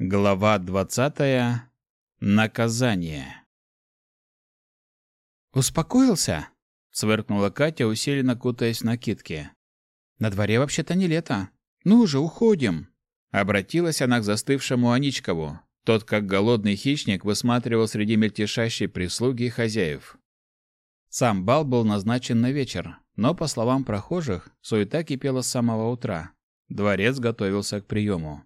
Глава двадцатая. Наказание. «Успокоился?» — сверкнула Катя, усиленно кутаясь в накидки. «На дворе вообще-то не лето. Ну же, уходим!» Обратилась она к застывшему Аничкову. Тот, как голодный хищник, высматривал среди мельтешащей прислуги и хозяев. Сам бал был назначен на вечер, но, по словам прохожих, суета кипела с самого утра. Дворец готовился к приему.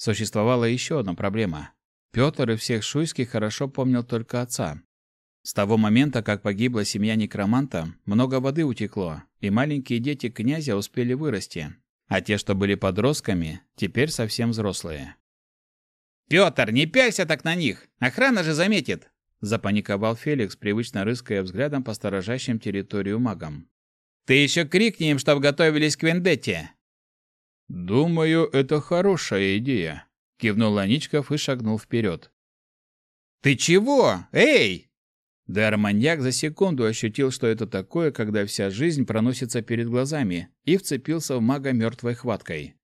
Существовала еще одна проблема. Петр и всех шуйских хорошо помнил только отца. С того момента, как погибла семья некроманта, много воды утекло, и маленькие дети князя успели вырасти, а те, что были подростками, теперь совсем взрослые. «Петр, не пялься так на них! Охрана же заметит!» Запаниковал Феликс, привычно рыская взглядом по сторожащим территорию магам. «Ты еще крикни им, чтоб готовились к вендетте!» «Думаю, это хорошая идея», — кивнул Аничков и шагнул вперед. «Ты чего? Эй!» Дар-маньяк за секунду ощутил, что это такое, когда вся жизнь проносится перед глазами, и вцепился в мага мертвой хваткой.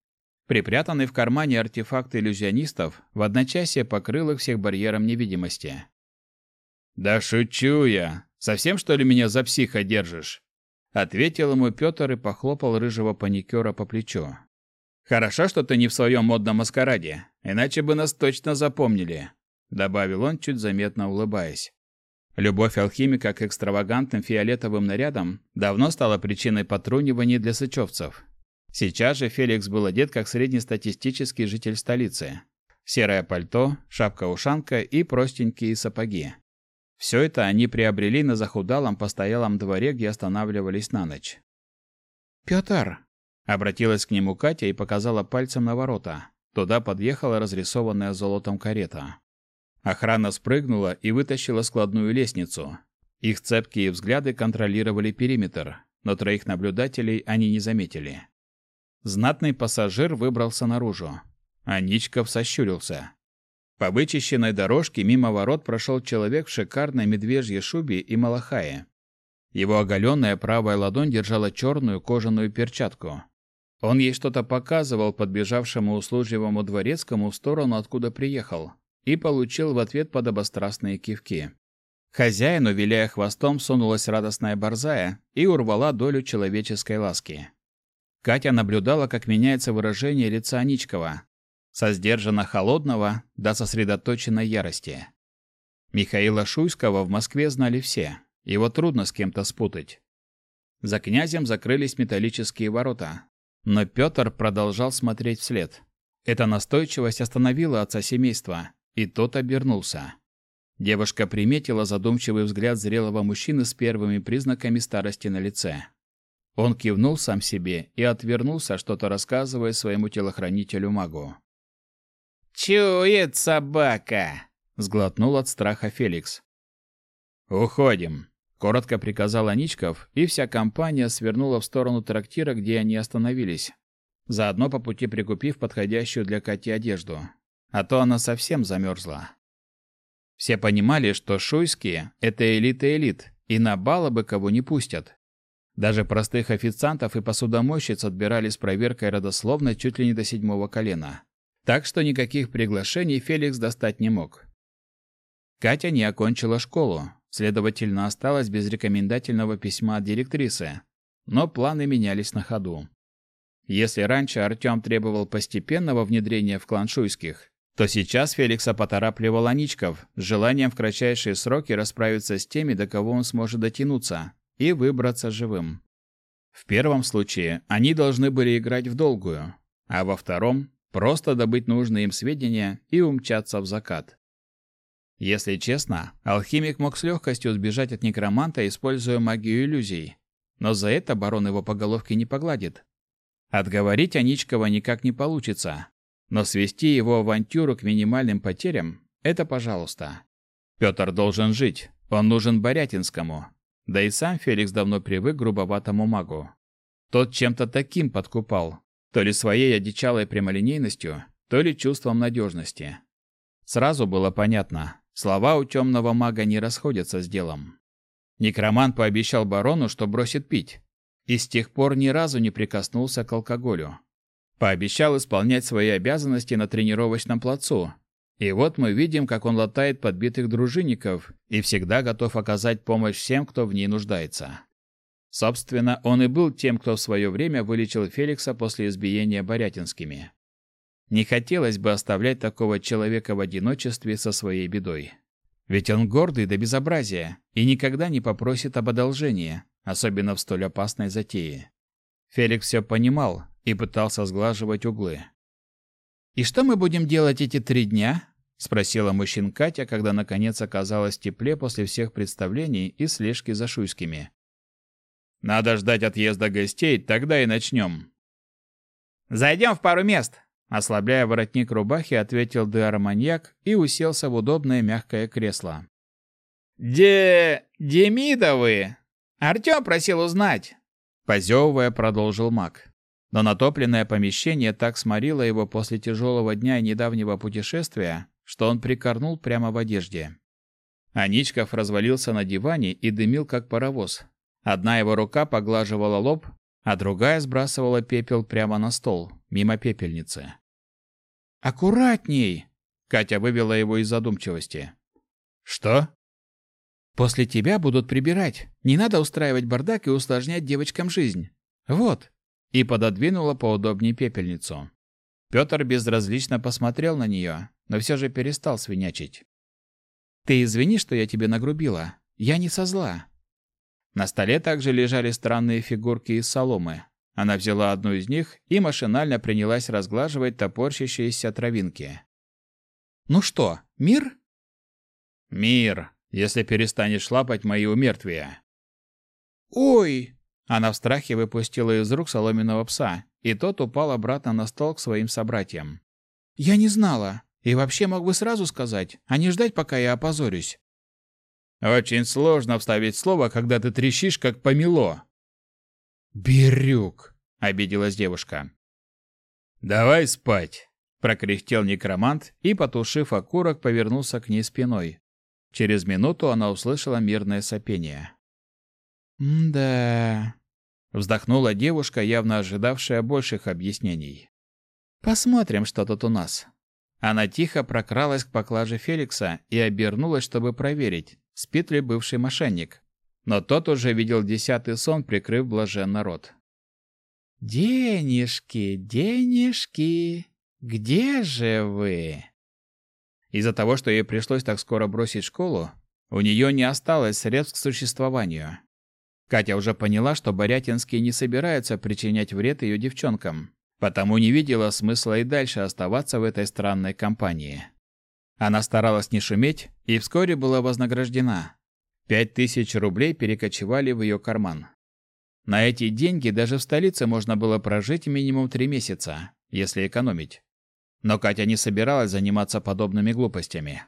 Припрятанный в кармане артефакт иллюзионистов в одночасье покрыл их всех барьером невидимости. «Да шучу я! Совсем, что ли, меня за психа держишь?» Ответил ему Петр и похлопал рыжего паникера по плечу. «Хорошо, что ты не в своем модном маскараде, иначе бы нас точно запомнили», добавил он, чуть заметно улыбаясь. Любовь алхимика к экстравагантным фиолетовым нарядам давно стала причиной потруниваний для сычевцев. Сейчас же Феликс был одет как среднестатистический житель столицы. Серое пальто, шапка-ушанка и простенькие сапоги. Все это они приобрели на захудалом постоялом дворе, где останавливались на ночь. «Петр!» — обратилась к нему Катя и показала пальцем на ворота. Туда подъехала разрисованная золотом карета. Охрана спрыгнула и вытащила складную лестницу. Их цепкие взгляды контролировали периметр, но троих наблюдателей они не заметили. Знатный пассажир выбрался наружу. Аничков сощурился. По вычищенной дорожке мимо ворот прошел человек в шикарной медвежьей шубе и малахае. Его оголенная правая ладонь держала черную кожаную перчатку. Он ей что-то показывал подбежавшему услужливому дворецкому в сторону, откуда приехал, и получил в ответ подобострастные кивки. Хозяину, виляя хвостом, сунулась радостная борзая и урвала долю человеческой ласки. Катя наблюдала, как меняется выражение лица Аничкова, со сдержанно холодного до сосредоточенной ярости. Михаила Шуйского в Москве знали все. Его трудно с кем-то спутать. За князем закрылись металлические ворота, но Петр продолжал смотреть вслед. Эта настойчивость остановила отца семейства, и тот обернулся. Девушка приметила задумчивый взгляд зрелого мужчины с первыми признаками старости на лице. Он кивнул сам себе и отвернулся, что-то рассказывая своему телохранителю-магу. «Чует собака!» — сглотнул от страха Феликс. «Уходим», — коротко приказал Аничков, и вся компания свернула в сторону трактира, где они остановились, заодно по пути прикупив подходящую для Кати одежду. А то она совсем замерзла. Все понимали, что шуйские — это элита элит, и на балы бы кого не пустят. Даже простых официантов и посудомойщиц отбирали с проверкой родословной чуть ли не до седьмого колена. Так что никаких приглашений Феликс достать не мог. Катя не окончила школу, следовательно, осталась без рекомендательного письма от директрисы, но планы менялись на ходу. Если раньше Артем требовал постепенного внедрения в клан Шуйских, то сейчас Феликса поторапливал Аничков с желанием в кратчайшие сроки расправиться с теми, до кого он сможет дотянуться, и выбраться живым. В первом случае они должны были играть в долгую, а во втором Просто добыть нужные им сведения и умчаться в закат. Если честно, алхимик мог с легкостью сбежать от некроманта, используя магию иллюзий. Но за это барон его по головке не погладит. Отговорить Аничкова никак не получится. Но свести его авантюру к минимальным потерям – это пожалуйста. Петр должен жить, он нужен Борятинскому. Да и сам Феликс давно привык к грубоватому магу. Тот чем-то таким подкупал, то ли своей одичалой прямолинейностью, то ли чувством надежности. Сразу было понятно, слова у темного мага не расходятся с делом. Некроман пообещал барону, что бросит пить, и с тех пор ни разу не прикоснулся к алкоголю. Пообещал исполнять свои обязанности на тренировочном плацу. И вот мы видим, как он латает подбитых дружинников и всегда готов оказать помощь всем, кто в ней нуждается. Собственно, он и был тем, кто в свое время вылечил Феликса после избиения Борятинскими. Не хотелось бы оставлять такого человека в одиночестве со своей бедой. Ведь он гордый до безобразия и никогда не попросит об одолжении, особенно в столь опасной затее. Феликс все понимал и пытался сглаживать углы. «И что мы будем делать эти три дня?» — спросила мужчин Катя, когда наконец оказалась в тепле после всех представлений и слежки за шуйскими. «Надо ждать отъезда гостей, тогда и начнем». «Зайдем в пару мест», Ослабляя воротник рубахи, ответил Деароманьяк и уселся в удобное мягкое кресло. «Де... Демидовы! Артем просил узнать!» Позевывая, продолжил маг. Но натопленное помещение так сморило его после тяжелого дня и недавнего путешествия, что он прикорнул прямо в одежде. Аничков развалился на диване и дымил, как паровоз. Одна его рука поглаживала лоб, а другая сбрасывала пепел прямо на стол, мимо пепельницы. «Аккуратней!» — Катя вывела его из задумчивости. «Что?» «После тебя будут прибирать. Не надо устраивать бардак и усложнять девочкам жизнь. Вот!» И пододвинула поудобнее пепельницу. Петр безразлично посмотрел на нее, но все же перестал свинячить. «Ты извини, что я тебе нагрубила. Я не со зла. На столе также лежали странные фигурки из соломы. Она взяла одну из них и машинально принялась разглаживать топорщащиеся травинки. «Ну что, мир?» «Мир, если перестанешь лапать мои умертвия». «Ой!» Она в страхе выпустила из рук соломенного пса, и тот упал обратно на стол к своим собратьям. «Я не знала. И вообще мог бы сразу сказать, а не ждать, пока я опозорюсь. Очень сложно вставить слово, когда ты трещишь, как помело. «Бирюк!» — обиделась девушка. «Давай спать!» — прокряхтел некромант и, потушив окурок, повернулся к ней спиной. Через минуту она услышала мирное сопение. «Да...» — вздохнула девушка, явно ожидавшая больших объяснений. «Посмотрим, что тут у нас». Она тихо прокралась к поклаже Феликса и обернулась, чтобы проверить, спит ли бывший мошенник. Но тот уже видел десятый сон, прикрыв блаженно рот. «Денежки, денежки, где же вы?» Из-за того, что ей пришлось так скоро бросить школу, у нее не осталось средств к существованию. Катя уже поняла, что Борятинские не собираются причинять вред ее девчонкам, потому не видела смысла и дальше оставаться в этой странной компании. Она старалась не шуметь и вскоре была вознаграждена. Пять тысяч рублей перекочевали в ее карман. На эти деньги даже в столице можно было прожить минимум три месяца, если экономить. Но Катя не собиралась заниматься подобными глупостями.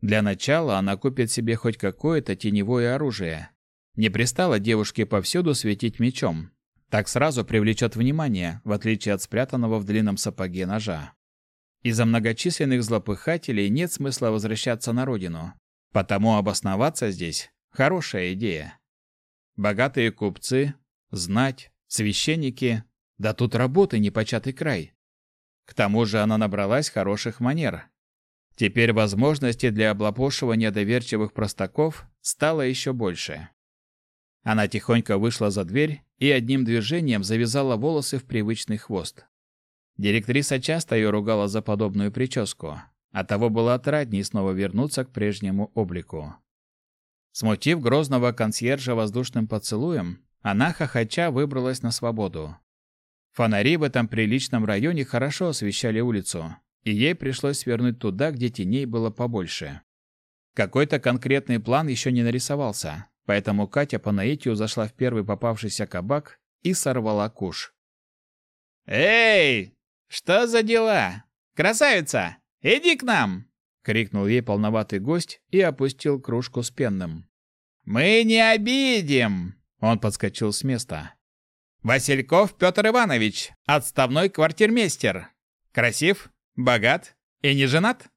Для начала она купит себе хоть какое-то теневое оружие. Не пристало девушке повсюду светить мечом. Так сразу привлечет внимание, в отличие от спрятанного в длинном сапоге ножа. Из-за многочисленных злопыхателей нет смысла возвращаться на родину. Потому обосноваться здесь – хорошая идея. Богатые купцы, знать, священники – да тут работы непочатый край. К тому же она набралась хороших манер. Теперь возможности для облапошивания доверчивых простаков стало еще больше. Она тихонько вышла за дверь и одним движением завязала волосы в привычный хвост. Директриса часто ее ругала за подобную прическу, а того было отрадней снова вернуться к прежнему облику. Смутив грозного консьержа воздушным поцелуем, она хохоча выбралась на свободу. Фонари в этом приличном районе хорошо освещали улицу, и ей пришлось свернуть туда, где теней было побольше. Какой-то конкретный план еще не нарисовался, поэтому Катя по наитию зашла в первый попавшийся кабак и сорвала куш. «Эй, «Что за дела? Красавица, иди к нам!» — крикнул ей полноватый гость и опустил кружку с пенным. «Мы не обидим!» — он подскочил с места. «Васильков Петр Иванович, отставной квартирмейстер. Красив, богат и не женат?»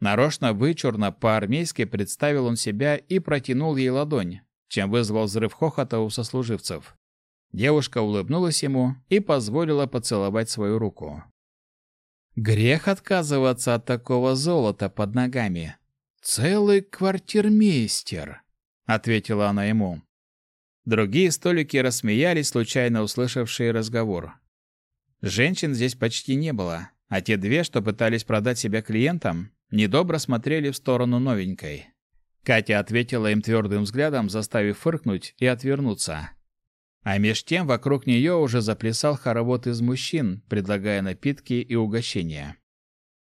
Нарочно вычурно по-армейски представил он себя и протянул ей ладонь, чем вызвал взрыв хохота у сослуживцев. Девушка улыбнулась ему и позволила поцеловать свою руку. Грех отказываться от такого золота под ногами. Целый квартирмейстер, ответила она ему. Другие столики рассмеялись, случайно услышавшие разговор. Женщин здесь почти не было, а те две, что пытались продать себя клиентам, недобро смотрели в сторону новенькой. Катя ответила им твердым взглядом, заставив фыркнуть и отвернуться. А меж тем вокруг нее уже заплясал хоровод из мужчин, предлагая напитки и угощения.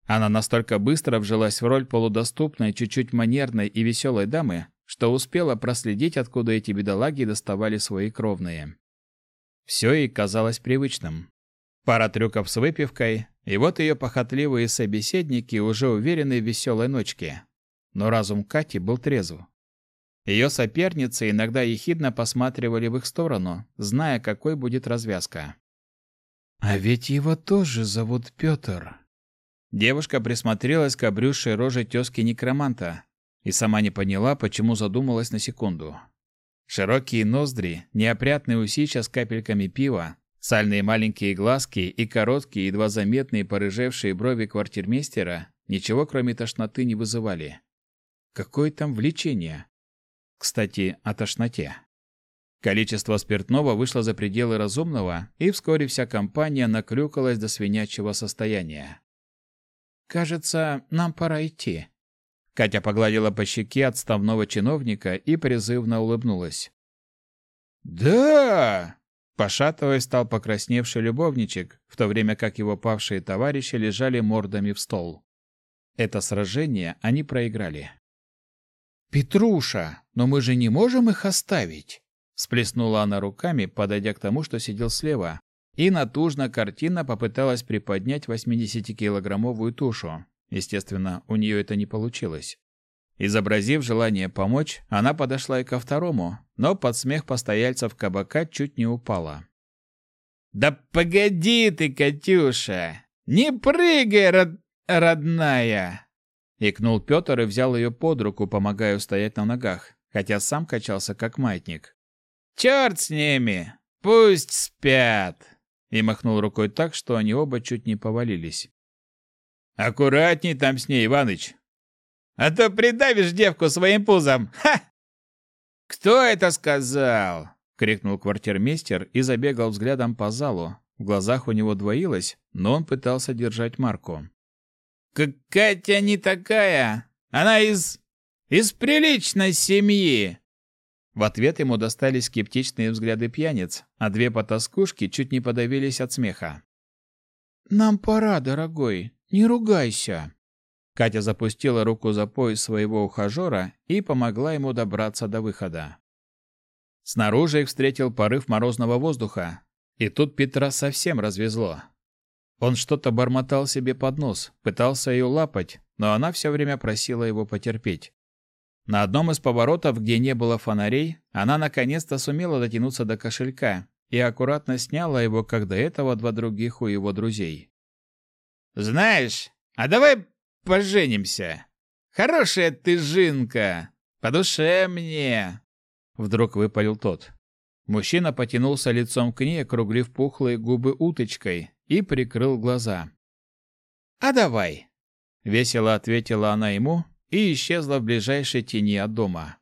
Она настолько быстро вжилась в роль полудоступной, чуть-чуть манерной и веселой дамы, что успела проследить, откуда эти бедолаги доставали свои кровные. Все ей казалось привычным. Пара трюков с выпивкой, и вот ее похотливые собеседники уже уверены в веселой ночке. Но разум Кати был трезв. Ее соперницы иногда ехидно посматривали в их сторону, зная, какой будет развязка. «А ведь его тоже зовут Петр». Девушка присмотрелась к обрюзшей роже тезки некроманта и сама не поняла, почему задумалась на секунду. Широкие ноздри, неопрятные усища с капельками пива, сальные маленькие глазки и короткие, едва заметные порыжевшие брови квартирмейстера ничего кроме тошноты не вызывали. Какое там влечение? Кстати, о тошноте. Количество спиртного вышло за пределы разумного, и вскоре вся компания наклюкалась до свинячьего состояния. «Кажется, нам пора идти». Катя погладила по щеке отставного чиновника и призывно улыбнулась. «Да!» Пошатываясь, стал покрасневший любовничек, в то время как его павшие товарищи лежали мордами в стол. Это сражение они проиграли. «Петруша, но мы же не можем их оставить!» Сплеснула она руками, подойдя к тому, что сидел слева, и натужно картина попыталась приподнять 80-килограммовую тушу. Естественно, у нее это не получилось. Изобразив желание помочь, она подошла и ко второму, но под смех постояльцев кабака чуть не упала. «Да погоди ты, Катюша! Не прыгай, род... родная!» Икнул Петр и взял ее под руку, помогая устоять на ногах, хотя сам качался как маятник. «Черт с ними! Пусть спят!» И махнул рукой так, что они оба чуть не повалились. «Аккуратней там с ней, Иваныч!» «А то придавишь девку своим пузом! Ха!» «Кто это сказал?» — крикнул квартирмейстер и забегал взглядом по залу. В глазах у него двоилось, но он пытался держать марку. Катя не такая. Она из... из приличной семьи. В ответ ему достались скептичные взгляды пьяниц, а две потаскушки чуть не подавились от смеха. «Нам пора, дорогой, не ругайся». Катя запустила руку за пояс своего ухажера и помогла ему добраться до выхода. Снаружи их встретил порыв морозного воздуха, и тут Петра совсем развезло. Он что-то бормотал себе под нос, пытался ее лапать, но она все время просила его потерпеть. На одном из поворотов, где не было фонарей, она наконец-то сумела дотянуться до кошелька и аккуратно сняла его, как до этого два других у его друзей. «Знаешь, а давай поженимся. Хорошая ты жинка, по душе мне!» Вдруг выпалил тот. Мужчина потянулся лицом к ней, округлив пухлые губы уточкой, и прикрыл глаза. «А давай!» — весело ответила она ему и исчезла в ближайшей тени от дома.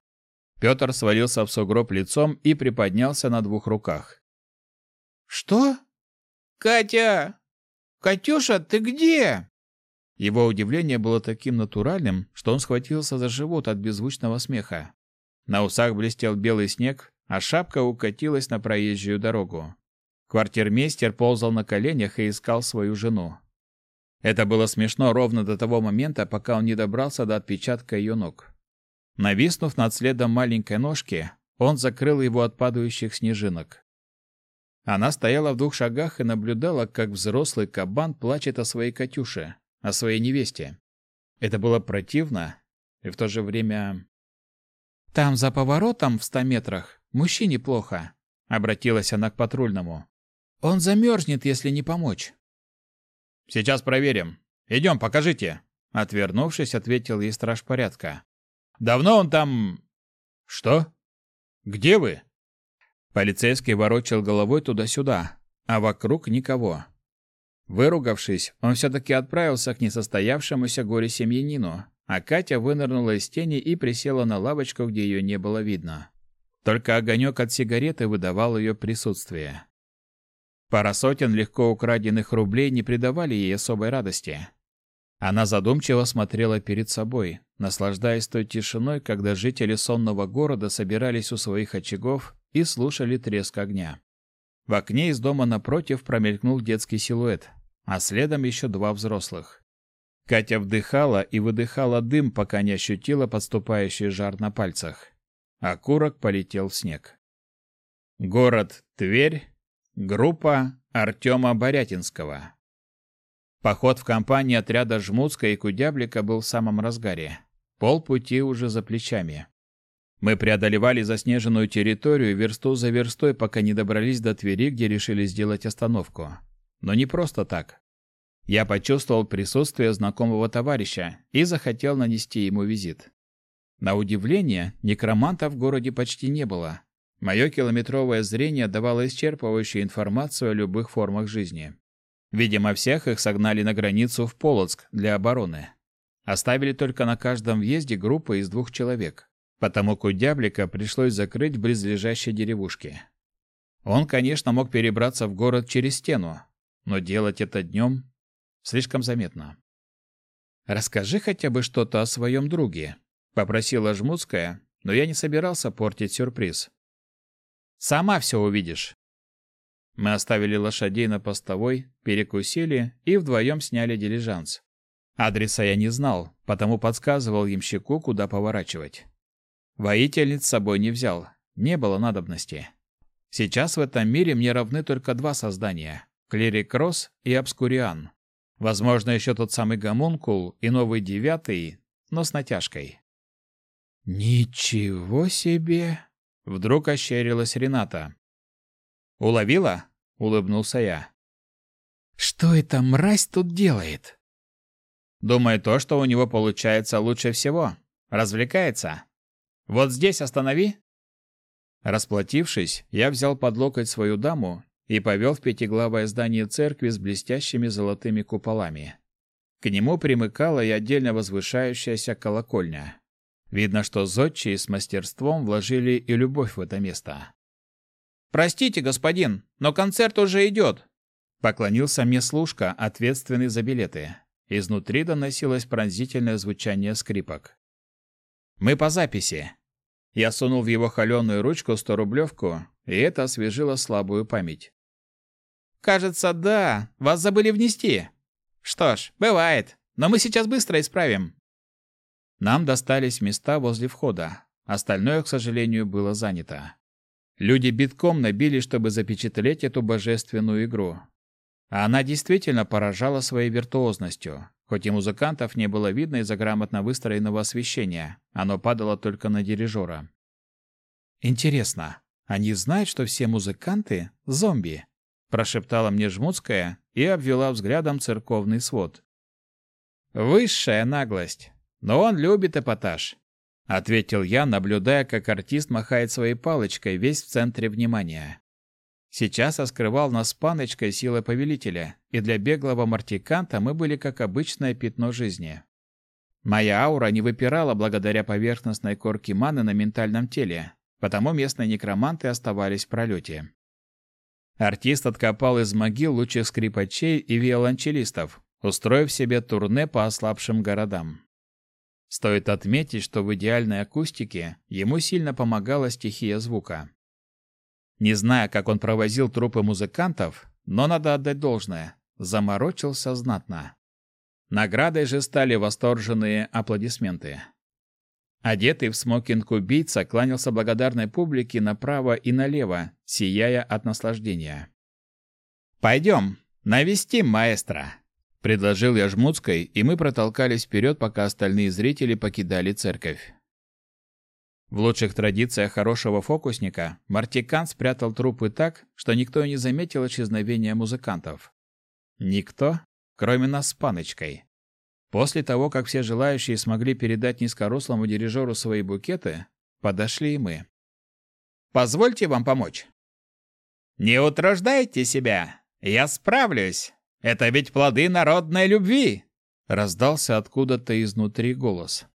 Петр свалился в сугроб лицом и приподнялся на двух руках. «Что? Катя! Катюша, ты где?» Его удивление было таким натуральным, что он схватился за живот от беззвучного смеха. На усах блестел белый снег, а шапка укатилась на проезжую дорогу. Квартирмейстер ползал на коленях и искал свою жену. Это было смешно ровно до того момента, пока он не добрался до отпечатка ее ног. Нависнув над следом маленькой ножки, он закрыл его от падающих снежинок. Она стояла в двух шагах и наблюдала, как взрослый кабан плачет о своей Катюше, о своей невесте. Это было противно и в то же время... «Там за поворотом в ста метрах мужчине плохо», — обратилась она к патрульному. Он замерзнет, если не помочь. Сейчас проверим. Идем, покажите. Отвернувшись, ответил ей страж порядка. Давно он там... Что? Где вы? Полицейский ворочал головой туда-сюда, а вокруг никого. Выругавшись, он все-таки отправился к несостоявшемуся горе-семьянину, а Катя вынырнула из тени и присела на лавочку, где ее не было видно. Только огонек от сигареты выдавал ее присутствие. Пара сотен легко украденных рублей не придавали ей особой радости. Она задумчиво смотрела перед собой, наслаждаясь той тишиной, когда жители сонного города собирались у своих очагов и слушали треск огня. В окне из дома напротив промелькнул детский силуэт, а следом еще два взрослых. Катя вдыхала и выдыхала дым, пока не ощутила подступающий жар на пальцах. Окурок полетел в снег. Город Тверь. Группа Артема Борятинского. Поход в компании отряда Жмутска и Кудяблика был в самом разгаре. Полпути уже за плечами. Мы преодолевали заснеженную территорию версту за верстой, пока не добрались до Твери, где решили сделать остановку. Но не просто так. Я почувствовал присутствие знакомого товарища и захотел нанести ему визит. На удивление, некроманта в городе почти не было. Мое километровое зрение давало исчерпывающую информацию о любых формах жизни. Видимо, всех их согнали на границу в Полоцк для обороны. Оставили только на каждом въезде группы из двух человек. Потому Кудяблика пришлось закрыть в близлежащей деревушке. Он, конечно, мог перебраться в город через стену, но делать это днем Слишком заметно. «Расскажи хотя бы что-то о своем друге», — попросила Жмутская, но я не собирался портить сюрприз. «Сама все увидишь». Мы оставили лошадей на постовой, перекусили и вдвоем сняли дилижанс. Адреса я не знал, потому подсказывал ямщику, куда поворачивать. Воительниц с собой не взял, не было надобности. Сейчас в этом мире мне равны только два создания — Клирик Кросс и Обскуриан. Возможно, еще тот самый гомункул и новый девятый, но с натяжкой. «Ничего себе!» — вдруг ощерилась Рената. «Уловила?» — улыбнулся я. «Что эта мразь тут делает?» «Думаю, то, что у него получается лучше всего. Развлекается. Вот здесь останови». Расплатившись, я взял под локоть свою даму и повел в пятиглавое здание церкви с блестящими золотыми куполами. К нему примыкала и отдельно возвышающаяся колокольня. Видно, что зодчие с мастерством вложили и любовь в это место. «Простите, господин, но концерт уже идет!» Поклонился мне служка, ответственный за билеты. Изнутри доносилось пронзительное звучание скрипок. «Мы по записи». Я сунул в его холеную ручку сто-рублевку, и это освежило слабую память. Кажется, да. Вас забыли внести. Что ж, бывает. Но мы сейчас быстро исправим. Нам достались места возле входа. Остальное, к сожалению, было занято. Люди битком набили, чтобы запечатлеть эту божественную игру. А она действительно поражала своей виртуозностью. Хоть и музыкантов не было видно из-за грамотно выстроенного освещения, оно падало только на дирижера. Интересно, они знают, что все музыканты — зомби? прошептала мне Жмутская и обвела взглядом церковный свод. Высшая наглость. Но он любит эпатаж, ответил я, наблюдая, как артист махает своей палочкой, весь в центре внимания. Сейчас оскрывал нас паночкой силы повелителя, и для беглого мартиканта мы были как обычное пятно жизни. Моя аура не выпирала благодаря поверхностной корке маны на ментальном теле, потому местные некроманты оставались в пролете. Артист откопал из могил лучших скрипачей и виолончелистов, устроив себе турне по ослабшим городам. Стоит отметить, что в идеальной акустике ему сильно помогала стихия звука. Не знаю, как он провозил трупы музыкантов, но надо отдать должное, заморочился знатно. Наградой же стали восторженные аплодисменты. Одетый в смокинг убийца кланялся благодарной публике направо и налево, сияя от наслаждения. «Пойдем, навестим маэстро», — предложил я Жмутской, и мы протолкались вперед, пока остальные зрители покидали церковь. В лучших традициях хорошего фокусника Мартикан спрятал трупы так, что никто и не заметил исчезновения музыкантов. Никто, кроме нас с Паночкой. После того, как все желающие смогли передать низкорослому дирижеру свои букеты, подошли и мы. «Позвольте вам помочь», Не утруждайте себя, я справлюсь. Это ведь плоды народной любви!» Раздался откуда-то изнутри голос.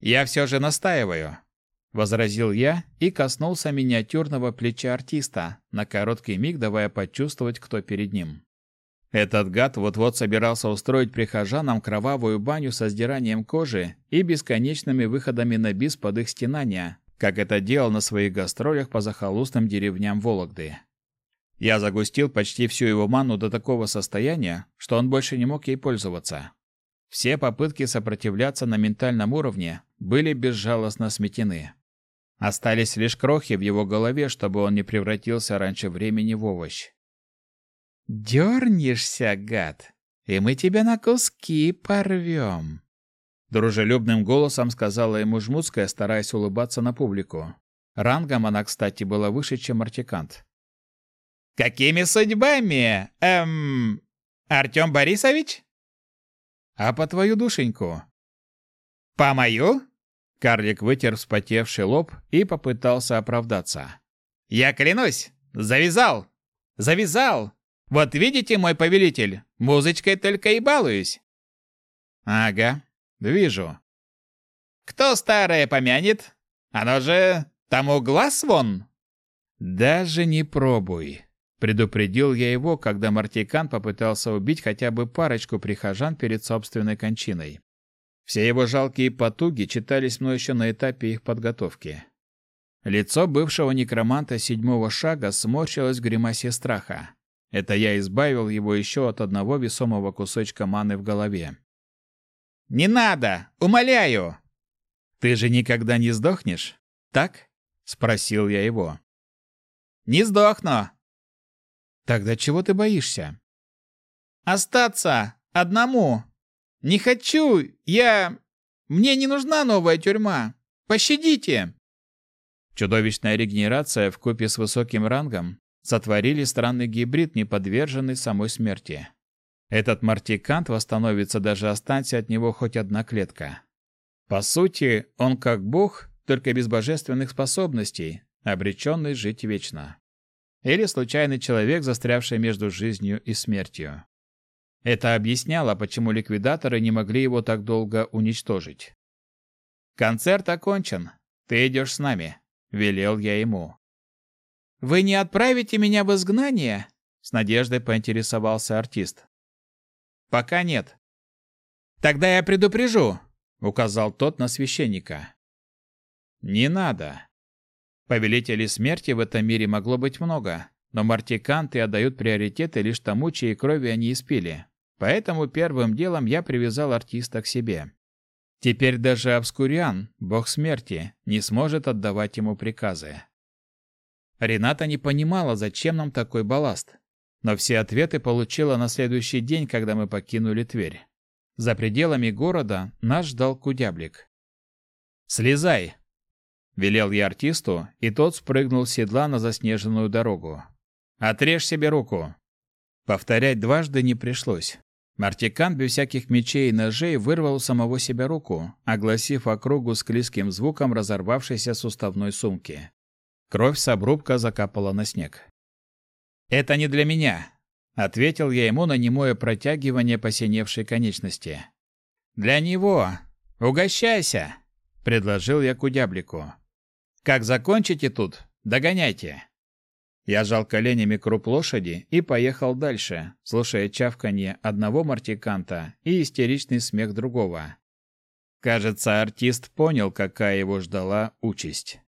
«Я все же настаиваю», — возразил я и коснулся миниатюрного плеча артиста, на короткий миг давая почувствовать, кто перед ним. Этот гад вот-вот собирался устроить прихожанам кровавую баню со сдиранием кожи и бесконечными выходами на бис под их стенания, как это делал на своих гастролях по захолустным деревням Вологды. Я загустил почти всю его ману до такого состояния, что он больше не мог ей пользоваться. Все попытки сопротивляться на ментальном уровне были безжалостно сметены. Остались лишь крохи в его голове, чтобы он не превратился раньше времени в овощ. «Дернешься, гад, и мы тебя на куски порвем!» Дружелюбным голосом сказала ему Жмутская, стараясь улыбаться на публику. Рангом она, кстати, была выше, чем артикант. «Какими судьбами? Эм... Артем Борисович?» «А по твою душеньку?» «По мою?» Карлик вытер вспотевший лоб и попытался оправдаться. «Я клянусь! Завязал! Завязал! Вот видите, мой повелитель, музычкой только и балуюсь!» «Ага, Вижу. Кто старое помянет? Оно же тому глаз вон. Даже не пробуй. Предупредил я его, когда Мартикан попытался убить хотя бы парочку прихожан перед собственной кончиной. Все его жалкие потуги читались мной еще на этапе их подготовки. Лицо бывшего некроманта седьмого шага сморщилось в гримасе страха. Это я избавил его еще от одного весомого кусочка маны в голове. Не надо, умоляю. Ты же никогда не сдохнешь, так? спросил я его. Не сдохну. Тогда чего ты боишься? Остаться одному. Не хочу. Я мне не нужна новая тюрьма. Пощадите. Чудовищная регенерация в купе с высоким рангом сотворили странный гибрид, не подверженный самой смерти. Этот мартикант восстановится даже останься от него хоть одна клетка. По сути, он как бог, только без божественных способностей, обреченный жить вечно. Или случайный человек, застрявший между жизнью и смертью. Это объясняло, почему ликвидаторы не могли его так долго уничтожить. «Концерт окончен. Ты идешь с нами», — велел я ему. «Вы не отправите меня в изгнание?» — с надеждой поинтересовался артист. Пока нет. Тогда я предупрежу, указал тот на священника. Не надо. Повелителей смерти в этом мире могло быть много, но мартиканты отдают приоритеты лишь тому, чьей крови они испили. Поэтому первым делом я привязал артиста к себе. Теперь даже Обскуриан, бог смерти, не сможет отдавать ему приказы. Рената не понимала, зачем нам такой балласт но все ответы получила на следующий день, когда мы покинули Тверь. За пределами города нас ждал Кудяблик. «Слезай!» — велел я артисту, и тот спрыгнул с седла на заснеженную дорогу. «Отрежь себе руку!» Повторять дважды не пришлось. Мартикан без всяких мечей и ножей вырвал у самого себя руку, огласив округу склизким звуком разорвавшейся суставной сумки. Кровь с обрубка закапала на снег. «Это не для меня», — ответил я ему на немое протягивание посиневшей конечности. «Для него. Угощайся», — предложил я кудяблику. «Как закончите тут, догоняйте». Я жал коленями круп лошади и поехал дальше, слушая чавканье одного мартиканта и истеричный смех другого. Кажется, артист понял, какая его ждала участь.